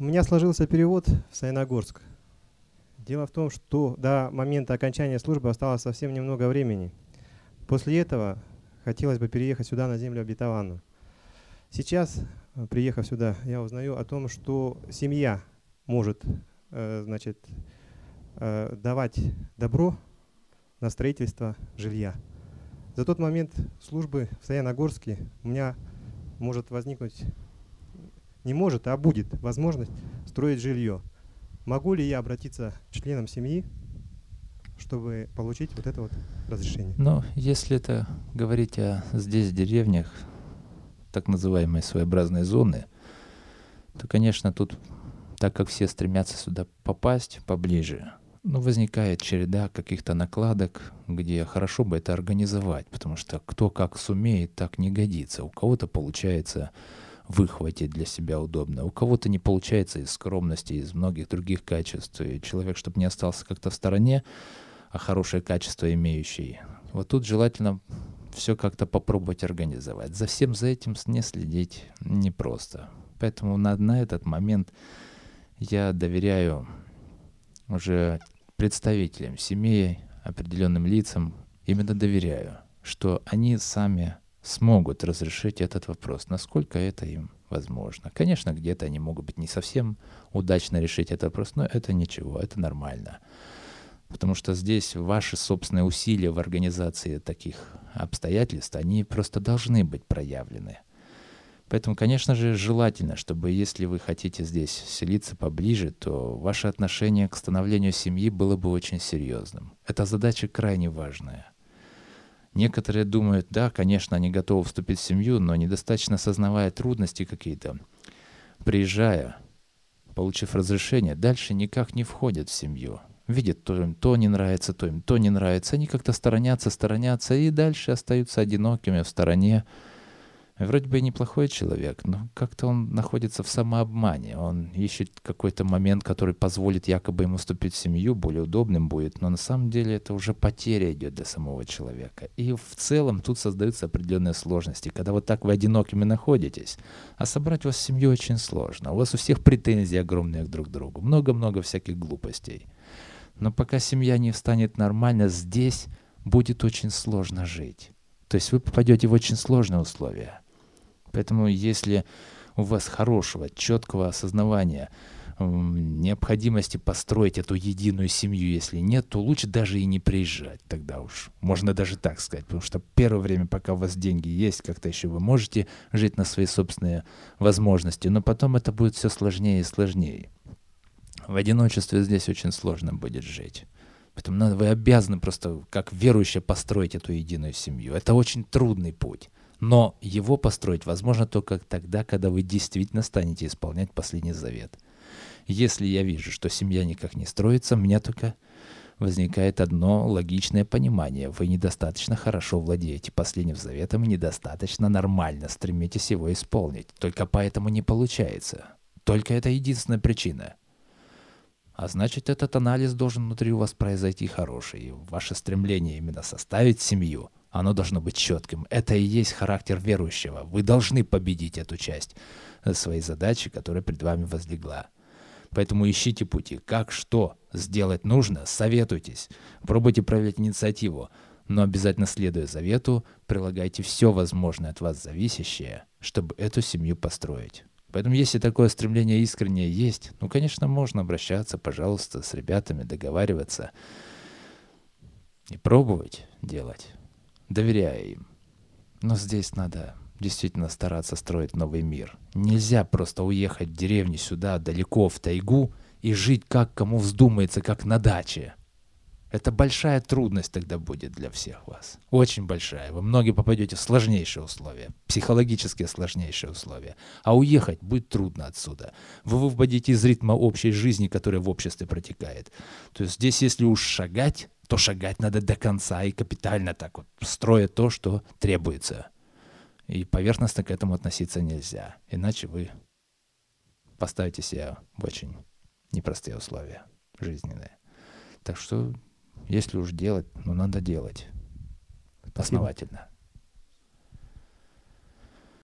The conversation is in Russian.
У меня сложился перевод в Саяногорск. Дело в том, что до момента окончания службы осталось совсем немного времени. После этого хотелось бы переехать сюда, на землю обетованную. Сейчас, приехав сюда, я узнаю о том, что семья может э, значит, э, давать добро на строительство жилья. За тот момент службы в Саяногорске у меня может возникнуть не может, а будет возможность строить жилье. Могу ли я обратиться к членам семьи, чтобы получить вот это вот разрешение? Ну, если это говорить о здесь деревнях, так называемой своеобразной зоны, то, конечно, тут, так как все стремятся сюда попасть поближе, ну, возникает череда каких-то накладок, где хорошо бы это организовать, потому что кто как сумеет, так не годится. У кого-то получается выхватить для себя удобно. У кого-то не получается из скромности, из многих других качеств. И человек, чтобы не остался как-то в стороне, а хорошее качество имеющий. Вот тут желательно все как-то попробовать организовать. За всем за этим не следить непросто. Поэтому на, на этот момент я доверяю уже представителям семей, определенным лицам, именно доверяю, что они сами смогут разрешить этот вопрос, насколько это им возможно. Конечно, где-то они могут быть не совсем удачно решить этот вопрос, но это ничего, это нормально. Потому что здесь ваши собственные усилия в организации таких обстоятельств, они просто должны быть проявлены. Поэтому, конечно же, желательно, чтобы если вы хотите здесь селиться поближе, то ваше отношение к становлению семьи было бы очень серьезным. Эта задача крайне важная. Некоторые думают, да, конечно, они готовы вступить в семью, но недостаточно осознавая трудности какие-то, приезжая, получив разрешение, дальше никак не входят в семью. Видят, то им то не нравится, то им то не нравится. Они как-то сторонятся, сторонятся и дальше остаются одинокими в стороне, Вроде бы и неплохой человек, но как-то он находится в самообмане. Он ищет какой-то момент, который позволит якобы ему вступить в семью, более удобным будет, но на самом деле это уже потеря идет для самого человека. И в целом тут создаются определенные сложности, когда вот так вы одинокими находитесь, а собрать вас семью очень сложно. У вас у всех претензии огромные друг к другу, много-много всяких глупостей. Но пока семья не встанет нормально, здесь будет очень сложно жить. То есть вы попадете в очень сложные условия. Поэтому если у вас хорошего, четкого осознавания необходимости построить эту единую семью, если нет, то лучше даже и не приезжать тогда уж. Можно даже так сказать, потому что первое время, пока у вас деньги есть, как-то еще вы можете жить на свои собственные возможности, но потом это будет все сложнее и сложнее. В одиночестве здесь очень сложно будет жить. Поэтому надо, вы обязаны просто как верующие построить эту единую семью. Это очень трудный путь. Но его построить возможно только тогда, когда вы действительно станете исполнять последний завет. Если я вижу, что семья никак не строится, у меня только возникает одно логичное понимание. Вы недостаточно хорошо владеете последним заветом недостаточно нормально стремитесь его исполнить. Только поэтому не получается. Только это единственная причина. А значит, этот анализ должен внутри у вас произойти хороший. И ваше стремление именно составить семью – оно должно быть четким. Это и есть характер верующего. Вы должны победить эту часть э, своей задачи, которая перед вами возлегла. Поэтому ищите пути. Как что сделать нужно, советуйтесь. Пробуйте проявлять инициативу. Но обязательно следуя завету, прилагайте все возможное от вас зависящее, чтобы эту семью построить. Поэтому если такое стремление искреннее есть, ну, конечно, можно обращаться, пожалуйста, с ребятами, договариваться и пробовать делать доверяя им. Но здесь надо действительно стараться строить новый мир. Нельзя просто уехать в деревню сюда, далеко в тайгу, и жить как кому вздумается, как на даче. Это большая трудность тогда будет для всех вас. Очень большая. Вы многие попадете в сложнейшие условия, психологически сложнейшие условия. А уехать будет трудно отсюда. Вы выводите из ритма общей жизни, которая в обществе протекает. То есть здесь, если уж шагать, то шагать надо до конца и капитально так вот, строя то, что требуется. И поверхностно к этому относиться нельзя, иначе вы поставите себя в очень непростые условия жизненные. Так что, если уж делать, ну надо делать Спасибо.